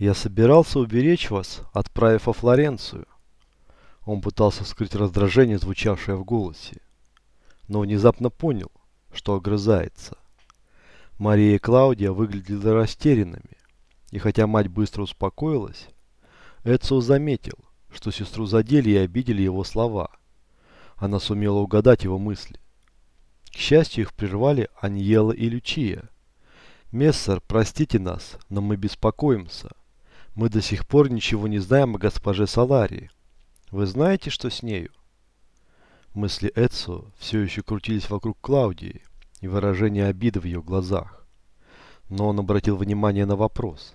Я собирался уберечь вас, отправив во Флоренцию. Он пытался скрыть раздражение, звучавшее в голосе, но внезапно понял, что огрызается. Мария и Клаудия выглядели растерянными, и хотя мать быстро успокоилась, Эцио заметил, что сестру задели и обидели его слова. Она сумела угадать его мысли. К счастью, их прервали Аньела и Лючия. «Мессер, простите нас, но мы беспокоимся. Мы до сих пор ничего не знаем о госпоже Саларии. Вы знаете, что с нею?» Мысли Эцио все еще крутились вокруг Клаудии и выражение обиды в ее глазах. Но он обратил внимание на вопрос.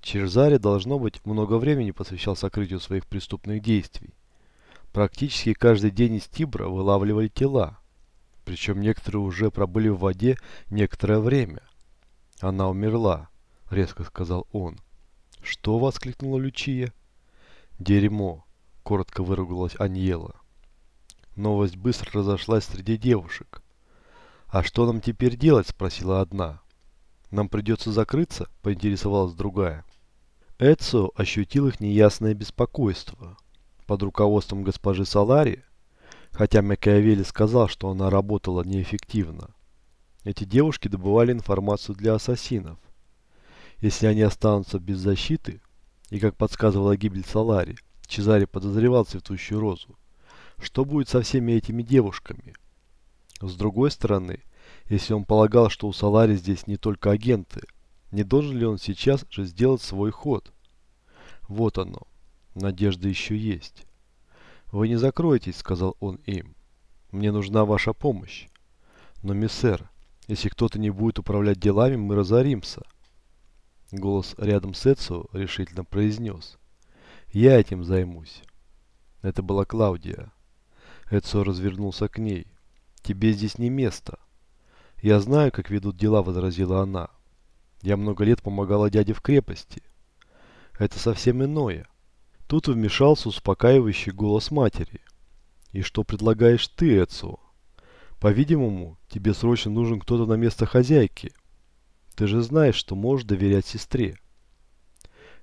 Черзаре, должно быть, много времени посвящал сокрытию своих преступных действий. Практически каждый день из Тибра вылавливали тела. Причем некоторые уже пробыли в воде некоторое время. Она умерла, резко сказал он. Что? воскликнула Лючия. Дерьмо, коротко выругалась Аньела. Новость быстро разошлась среди девушек. «А что нам теперь делать?» – спросила одна. «Нам придется закрыться?» – поинтересовалась другая. Эцио ощутил их неясное беспокойство. Под руководством госпожи Салари, хотя Макиавелли сказал, что она работала неэффективно, эти девушки добывали информацию для ассасинов. Если они останутся без защиты, и как подсказывала гибель Салари, Чезаре подозревал цветущую розу, что будет со всеми этими девушками? С другой стороны, если он полагал, что у Салари здесь не только агенты, не должен ли он сейчас же сделать свой ход? Вот оно. Надежда еще есть. «Вы не закроетесь», — сказал он им. «Мне нужна ваша помощь. Но, миссер, если кто-то не будет управлять делами, мы разоримся». Голос рядом с Эцио решительно произнес. «Я этим займусь». Это была Клаудия. Эцио развернулся к ней. «Тебе здесь не место». «Я знаю, как ведут дела», — возразила она. «Я много лет помогала дяде в крепости». «Это совсем иное». Тут вмешался успокаивающий голос матери. «И что предлагаешь ты, Эцио? По-видимому, тебе срочно нужен кто-то на место хозяйки. Ты же знаешь, что можешь доверять сестре».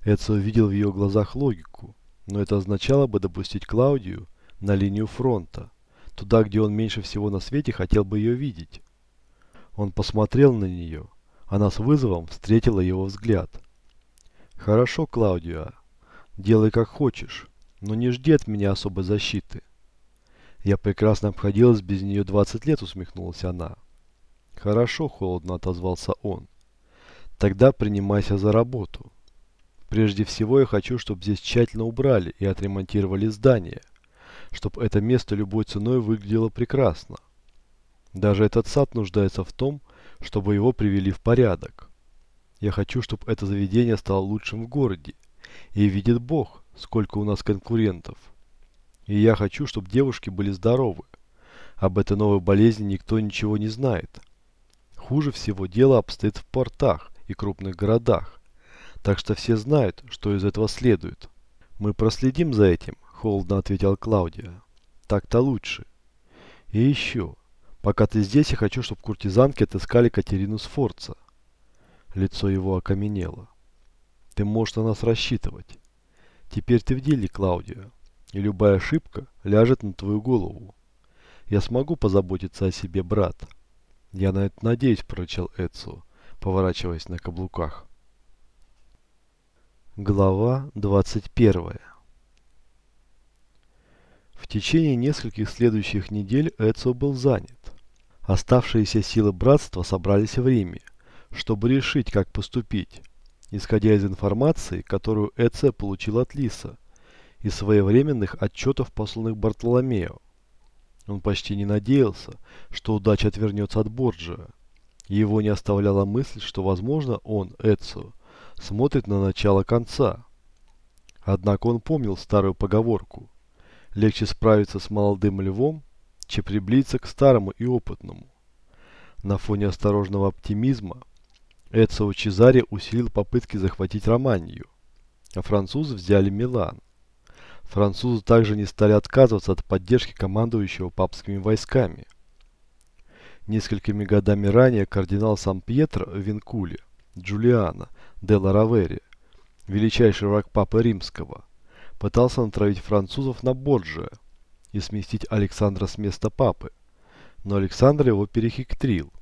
Эцио видел в ее глазах логику, но это означало бы допустить Клаудию на линию фронта, туда, где он меньше всего на свете хотел бы ее видеть. Он посмотрел на нее. Она с вызовом встретила его взгляд. «Хорошо, Клаудио, делай как хочешь, но не жди от меня особой защиты». «Я прекрасно обходилась без нее 20 лет», усмехнулась она. «Хорошо», холодно отозвался он. «Тогда принимайся за работу. Прежде всего я хочу, чтобы здесь тщательно убрали и отремонтировали здание» чтобы это место любой ценой выглядело прекрасно. Даже этот сад нуждается в том, чтобы его привели в порядок. Я хочу, чтобы это заведение стало лучшим в городе. И видит Бог, сколько у нас конкурентов. И я хочу, чтобы девушки были здоровы. Об этой новой болезни никто ничего не знает. Хуже всего дело обстоит в портах и крупных городах. Так что все знают, что из этого следует. Мы проследим за этим холодно ответил Клаудия. Так-то лучше. И еще. Пока ты здесь, я хочу, чтобы куртизанки отыскали Катерину Сфорца. Лицо его окаменело. Ты можешь на нас рассчитывать. Теперь ты в деле, Клаудия. И любая ошибка ляжет на твою голову. Я смогу позаботиться о себе, брат. Я на это надеюсь, прорычал Эцио, поворачиваясь на каблуках. Глава двадцать первая в течение нескольких следующих недель Эцио был занят. Оставшиеся силы братства собрались в Риме, чтобы решить, как поступить, исходя из информации, которую Эцио получил от Лиса, и своевременных отчетов, посланных Бартоломео. Он почти не надеялся, что удача отвернется от Борджиа. Его не оставляла мысль, что, возможно, он, Эцио, смотрит на начало конца. Однако он помнил старую поговорку – Легче справиться с молодым львом, чем приблизиться к старому и опытному. На фоне осторожного оптимизма Эцио Чезаре усилил попытки захватить Романию, а французы взяли Милан. Французы также не стали отказываться от поддержки командующего папскими войсками. Несколькими годами ранее кардинал Сан-Пьетро в Винкуле, Джулиано де Ларавере, величайший враг Папы Римского, пытался натравить французов на Борджиа и сместить Александра с места Папы, но Александр его перехитрил.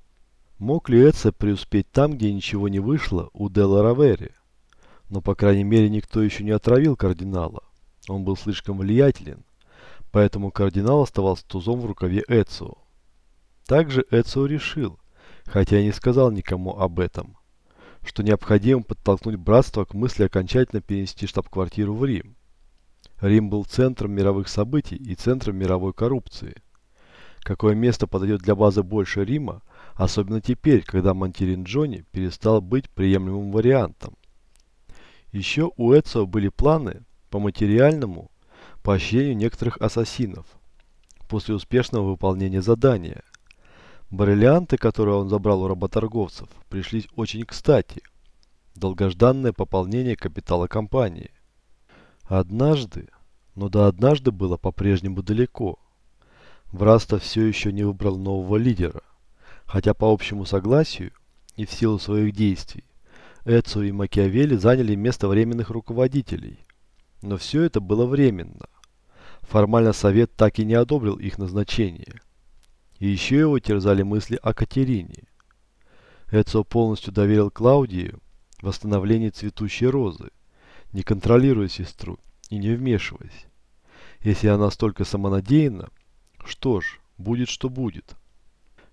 Мог ли Эце преуспеть там, где ничего не вышло, у Делла Равери? Но, по крайней мере, никто еще не отравил кардинала. Он был слишком влиятелен, поэтому кардинал оставался тузом в рукаве Эцио. Также Эцио решил, хотя и не сказал никому об этом, что необходимо подтолкнуть братство к мысли окончательно перенести штаб-квартиру в Рим. Рим был центром мировых событий и центром мировой коррупции. Какое место подойдет для базы больше Рима, особенно теперь, когда Монтерин Джонни перестал быть приемлемым вариантом. Еще у Эцио были планы по материальному поощрению некоторых ассасинов после успешного выполнения задания – Бриллианты, которые он забрал у работорговцев, пришлись очень кстати. Долгожданное пополнение капитала компании. Однажды, но до однажды было по-прежнему далеко. Враста все еще не выбрал нового лидера, хотя по общему согласию и в силу своих действий Эцу и Макиавелли заняли место временных руководителей. Но все это было временно. Формально совет так и не одобрил их назначение. И еще его терзали мысли о Катерине. Эцо полностью доверил Клаудии восстановление цветущей розы, не контролируя сестру и не вмешиваясь. Если она столько самонадеянна, что ж, будет что будет.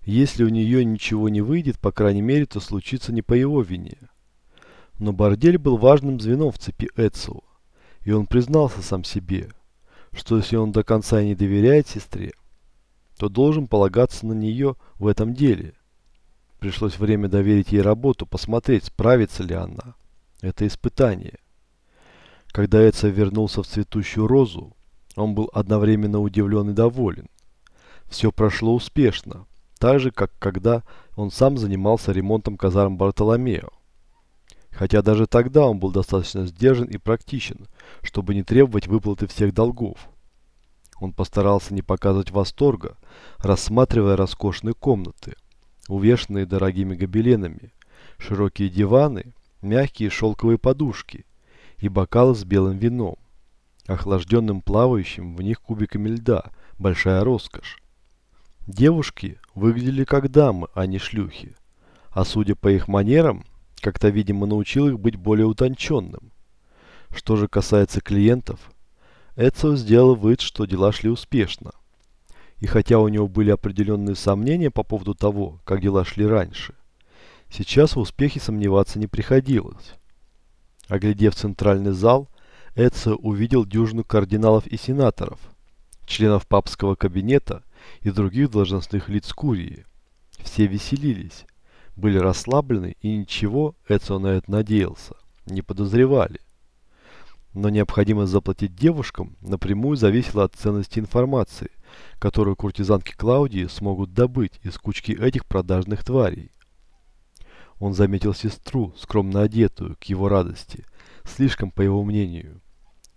Если у нее ничего не выйдет, по крайней мере, то случится не по его вине. Но бордель был важным звеном в цепи Эцио, и он признался сам себе, что если он до конца не доверяет сестре, то должен полагаться на нее в этом деле. Пришлось время доверить ей работу, посмотреть, справится ли она. Это испытание. Когда Эдса вернулся в цветущую розу, он был одновременно удивлен и доволен. Все прошло успешно, так же, как когда он сам занимался ремонтом казарм Бартоломео. Хотя даже тогда он был достаточно сдержан и практичен, чтобы не требовать выплаты всех долгов. Он постарался не показывать восторга, рассматривая роскошные комнаты, увешанные дорогими гобеленами, широкие диваны, мягкие шелковые подушки и бокалы с белым вином, охлажденным плавающим в них кубиками льда, большая роскошь. Девушки выглядели как дамы, а не шлюхи, а судя по их манерам, как-то, видимо, научил их быть более утонченным. Что же касается клиентов, Эцио сделал вид, что дела шли успешно. И хотя у него были определенные сомнения по поводу того, как дела шли раньше, сейчас в успехе сомневаться не приходилось. Оглядев центральный зал, Эцио увидел дюжину кардиналов и сенаторов, членов папского кабинета и других должностных лиц Курии. Все веселились, были расслаблены и ничего, Эцио на это надеялся, не подозревали но необходимость заплатить девушкам напрямую зависела от ценности информации, которую куртизанки Клаудии смогут добыть из кучки этих продажных тварей. Он заметил сестру, скромно одетую, к его радости, слишком, по его мнению,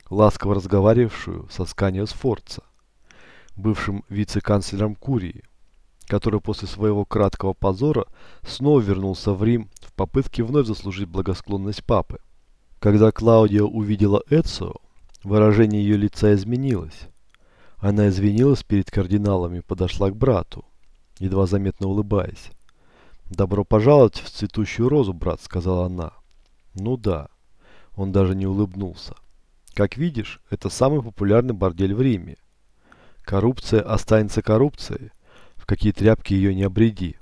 ласково разговаривавшую со Сканио Сфорца, бывшим вице-канцлером Курии, который после своего краткого позора снова вернулся в Рим в попытке вновь заслужить благосклонность папы. Когда Клаудия увидела Эцио, выражение ее лица изменилось. Она извинилась перед кардиналами и подошла к брату, едва заметно улыбаясь. «Добро пожаловать в цветущую розу, брат», — сказала она. «Ну да». Он даже не улыбнулся. «Как видишь, это самый популярный бордель в Риме. Коррупция останется коррупцией, в какие тряпки ее не обреди».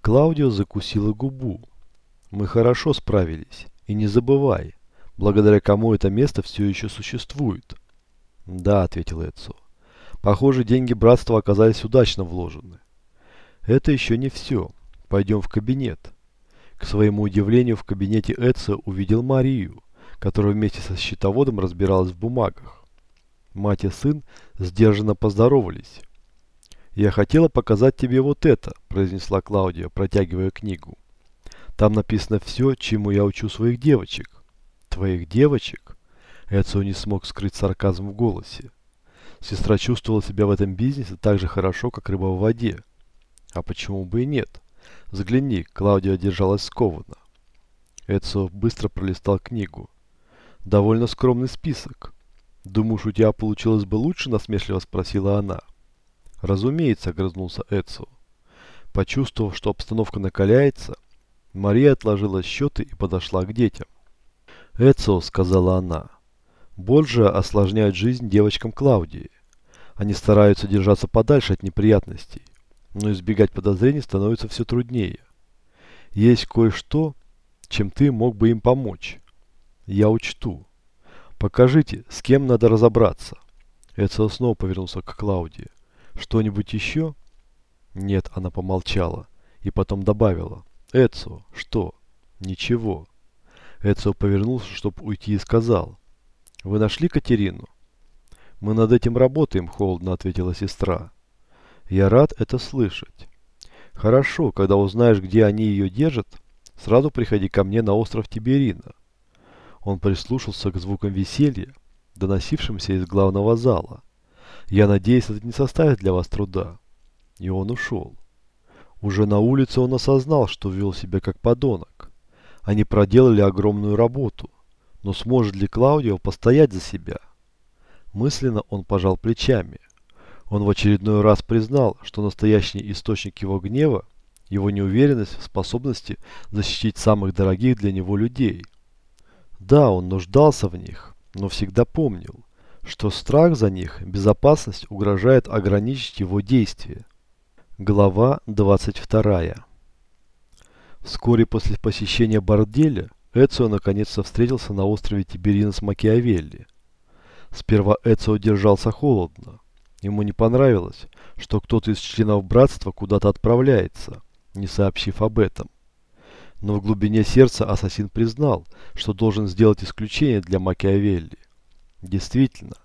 Клаудио закусила губу. «Мы хорошо справились. И не забывай, благодаря кому это место все еще существует. Да, ответил Эдсо. Похоже, деньги братства оказались удачно вложены. Это еще не все. Пойдем в кабинет. К своему удивлению, в кабинете Эдсо увидел Марию, которая вместе со счетоводом разбиралась в бумагах. Мать и сын сдержанно поздоровались. «Я хотела показать тебе вот это», – произнесла Клаудия, протягивая книгу. «Там написано все, чему я учу своих девочек твоих девочек?» Эцио не смог скрыть сарказм в голосе. Сестра чувствовала себя в этом бизнесе так же хорошо, как рыба в воде. А почему бы и нет? Взгляни, Клаудия держалась скованно. Эцио быстро пролистал книгу. Довольно скромный список. Думаешь, у тебя получилось бы лучше, насмешливо спросила она. Разумеется, огрызнулся Эцио. Почувствовав, что обстановка накаляется, Мария отложила счеты и подошла к детям. «Эцио», — сказала она, — «Борджиа осложняют жизнь девочкам Клаудии. Они стараются держаться подальше от неприятностей, но избегать подозрений становится все труднее. Есть кое-что, чем ты мог бы им помочь. Я учту. Покажите, с кем надо разобраться». Эцио снова повернулся к Клаудии. «Что-нибудь еще?» «Нет», — она помолчала и потом добавила. «Эцио, что?» «Ничего». Эцио повернулся, чтобы уйти, и сказал. «Вы нашли Катерину?» «Мы над этим работаем», — холодно ответила сестра. «Я рад это слышать». «Хорошо, когда узнаешь, где они ее держат, сразу приходи ко мне на остров Тиберина». Он прислушался к звукам веселья, доносившимся из главного зала. «Я надеюсь, это не составит для вас труда». И он ушел. Уже на улице он осознал, что вел себя как подонок. Они проделали огромную работу, но сможет ли Клаудио постоять за себя? Мысленно он пожал плечами. Он в очередной раз признал, что настоящий источник его гнева – его неуверенность в способности защитить самых дорогих для него людей. Да, он нуждался в них, но всегда помнил, что страх за них, безопасность угрожает ограничить его действия. Глава 22 Вскоре после посещения борделя Эцио наконец-то встретился на острове Тиберина с Макиавелли. Сперва Эцио держался холодно. Ему не понравилось, что кто-то из членов братства куда-то отправляется, не сообщив об этом. Но в глубине сердца ассасин признал, что должен сделать исключение для Макиавелли. Действительно,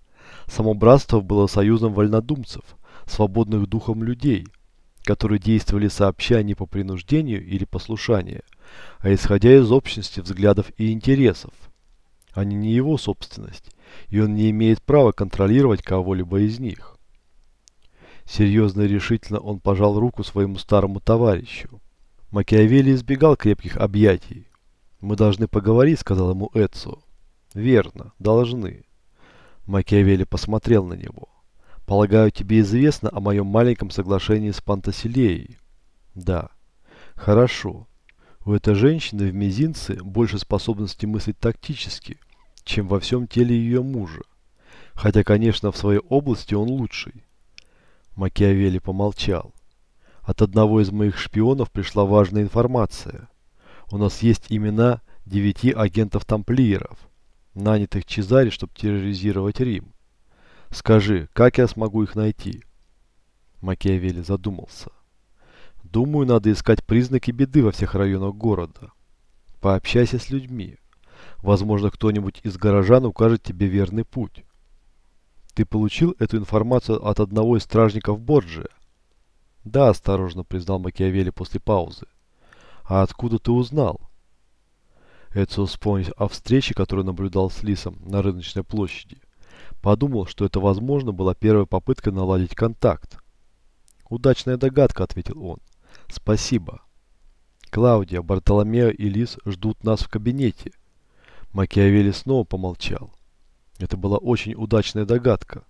само братство было союзом вольнодумцев, свободных духом людей – которые действовали сообща не по принуждению или послушанию, а исходя из общности взглядов и интересов. Они не его собственность, и он не имеет права контролировать кого-либо из них. Серьезно и решительно он пожал руку своему старому товарищу. Макиавелли избегал крепких объятий. «Мы должны поговорить», — сказал ему Эцо. «Верно, должны». Макиавелли посмотрел на него. Полагаю, тебе известно о моем маленьком соглашении с Пантасилеей? Да. Хорошо. У этой женщины в мизинце больше способности мыслить тактически, чем во всем теле ее мужа. Хотя, конечно, в своей области он лучший. Макиавелли помолчал. От одного из моих шпионов пришла важная информация. У нас есть имена девяти агентов-тамплиеров, нанятых Чезаре, чтобы терроризировать Рим. Скажи, как я смогу их найти? Макиавелли задумался. Думаю, надо искать признаки беды во всех районах города. Пообщайся с людьми. Возможно, кто-нибудь из горожан укажет тебе верный путь. Ты получил эту информацию от одного из стражников Борджия? Да, осторожно признал Макиавелли после паузы. А откуда ты узнал? Эцио вспомнил о встрече, которую наблюдал с Лисом на рыночной площади. Подумал, что это, возможно, была первая попытка наладить контакт. «Удачная догадка», — ответил он. «Спасибо». «Клаудия, Бартоломео и Лис ждут нас в кабинете». Макиавелли снова помолчал. Это была очень удачная догадка.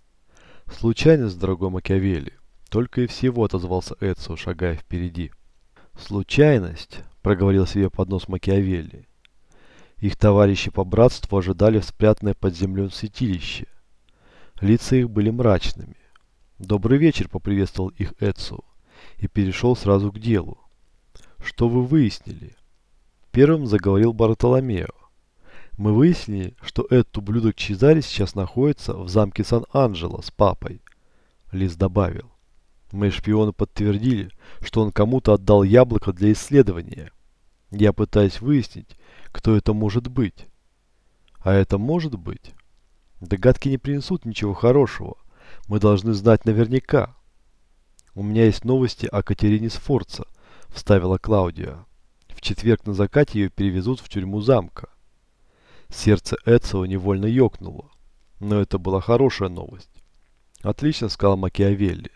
«Случайность, дорогой Макиавелли», — только и всего отозвался Эцио, шагая впереди. «Случайность», — проговорил себе под нос Макиавелли. Их товарищи по братству ожидали спрятанное под землей святилище. Лица их были мрачными. «Добрый вечер», — поприветствовал их Эдсу и перешел сразу к делу. «Что вы выяснили?» Первым заговорил Бартоломео. «Мы выяснили, что этот ублюдок Чезари сейчас находится в замке Сан-Анджело с папой», — Лис добавил. «Мои шпионы подтвердили, что он кому-то отдал яблоко для исследования. Я пытаюсь выяснить, кто это может быть». «А это может быть?» Догадки не принесут ничего хорошего. Мы должны знать наверняка. У меня есть новости о Катерине Сфорца, вставила Клаудия. В четверг на закате ее перевезут в тюрьму замка. Сердце Эцио невольно ёкнуло. Но это была хорошая новость. Отлично, сказал Макиавелли.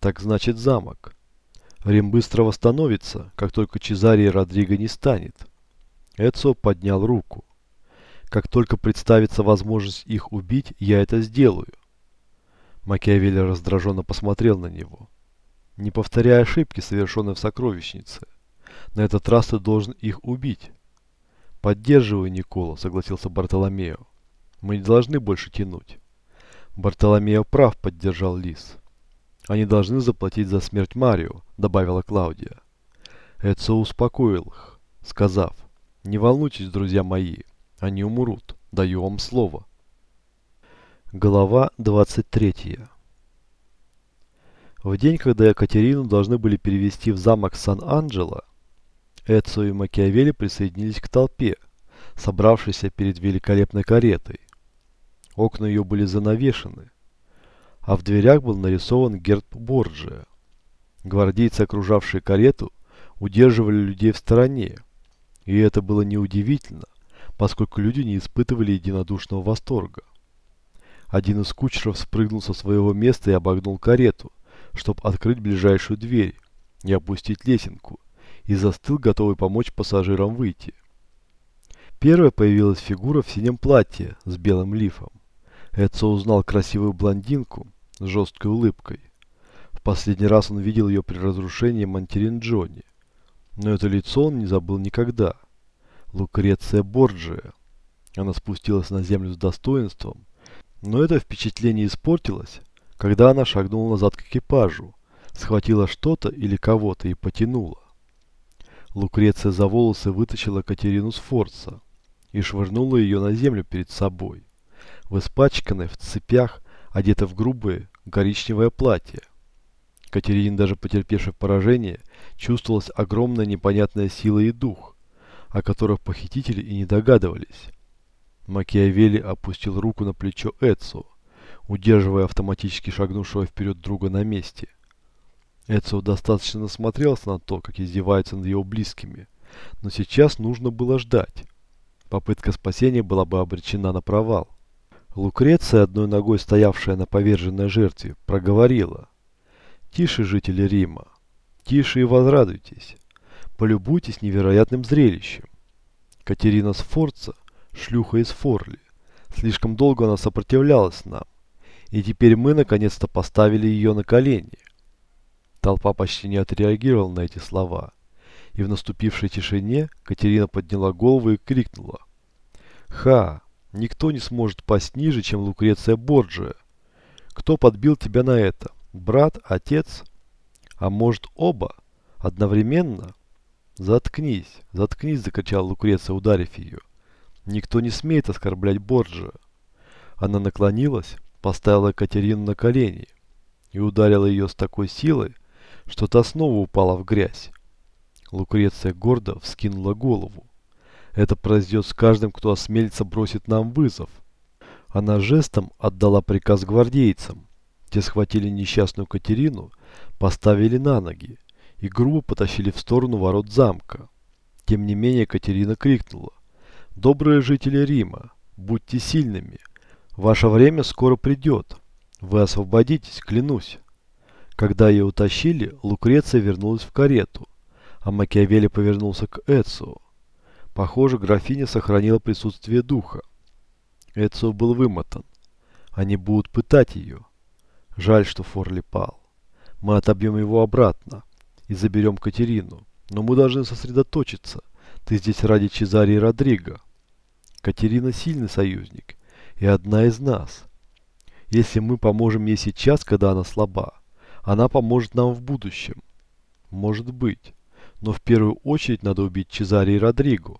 Так значит замок. Рим быстро восстановится, как только Чезаре Родриго не станет. Эцио поднял руку. Как только представится возможность их убить, я это сделаю. Макиавелли раздраженно посмотрел на него. Не повторяй ошибки, совершенные в сокровищнице. На этот раз ты должен их убить. Поддерживаю, Никола, согласился Бартоломео. Мы не должны больше тянуть. Бартоломео прав, поддержал Лис. Они должны заплатить за смерть Марио, добавила Клаудия. Эцо успокоил их, сказав, не волнуйтесь, друзья мои, они умрут, даю вам слово. Глава 23 В день, когда Екатерину должны были перевести в замок Сан-Анджело, Эцио и Макиавелли присоединились к толпе, собравшейся перед великолепной каретой. Окна ее были занавешены, а в дверях был нарисован герб Борджия. Гвардейцы, окружавшие карету, удерживали людей в стороне, и это было неудивительно, поскольку люди не испытывали единодушного восторга. Один из кучеров спрыгнул со своего места и обогнул карету, чтобы открыть ближайшую дверь и опустить лесенку, и застыл, готовый помочь пассажирам выйти. Первая появилась фигура в синем платье с белым лифом. Эдсо узнал красивую блондинку с жесткой улыбкой. В последний раз он видел ее при разрушении Монтерин Джонни. Но это лицо он не забыл никогда. Лукреция Борджия. Она спустилась на землю с достоинством, но это впечатление испортилось, когда она шагнула назад к экипажу, схватила что-то или кого-то и потянула. Лукреция за волосы вытащила Катерину с форца и швырнула ее на землю перед собой, в испачканной, в цепях, одета в грубое, коричневое платье. Катерине, даже потерпевшей поражение, чувствовалась огромная непонятная сила и дух, о которых похитители и не догадывались. Макиавелли опустил руку на плечо Эдсо, удерживая автоматически шагнувшего вперед друга на месте. Эдсо достаточно насмотрелся на то, как издеваются над его близкими, но сейчас нужно было ждать. Попытка спасения была бы обречена на провал. Лукреция, одной ногой стоявшая на поверженной жертве, проговорила. «Тише, жители Рима, тише и возрадуйтесь, полюбуйтесь невероятным зрелищем. Катерина Сфорца, шлюха из Форли, слишком долго она сопротивлялась нам, и теперь мы наконец-то поставили ее на колени». Толпа почти не отреагировала на эти слова, и в наступившей тишине Катерина подняла голову и крикнула. «Ха! Никто не сможет пасть ниже, чем Лукреция Борджия. Кто подбил тебя на это? Брат, отец? А может оба? Одновременно? Заткнись, заткнись, закричал Лукреция, ударив ее. Никто не смеет оскорблять Борджия. Она наклонилась, поставила Катерину на колени и ударила ее с такой силой, что та снова упала в грязь. Лукреция гордо вскинула голову. Это произойдет с каждым, кто осмелится бросить нам вызов. Она жестом отдала приказ гвардейцам. Те схватили несчастную Катерину, поставили на ноги и грубо потащили в сторону ворот замка. Тем не менее Катерина крикнула. «Добрые жители Рима, будьте сильными. Ваше время скоро придет. Вы освободитесь, клянусь». Когда ее утащили, Лукреция вернулась в карету, а Макиавелли повернулся к Эцио. Похоже, графиня сохранила присутствие духа. Эцио был вымотан. Они будут пытать ее. Жаль, что Форли пал. Мы отобьем его обратно и заберем Катерину. Но мы должны сосредоточиться. Ты здесь ради Чезари и Родриго. Катерина сильный союзник и одна из нас. Если мы поможем ей сейчас, когда она слаба, она поможет нам в будущем. Может быть. Но в первую очередь надо убить Чезари и Родриго.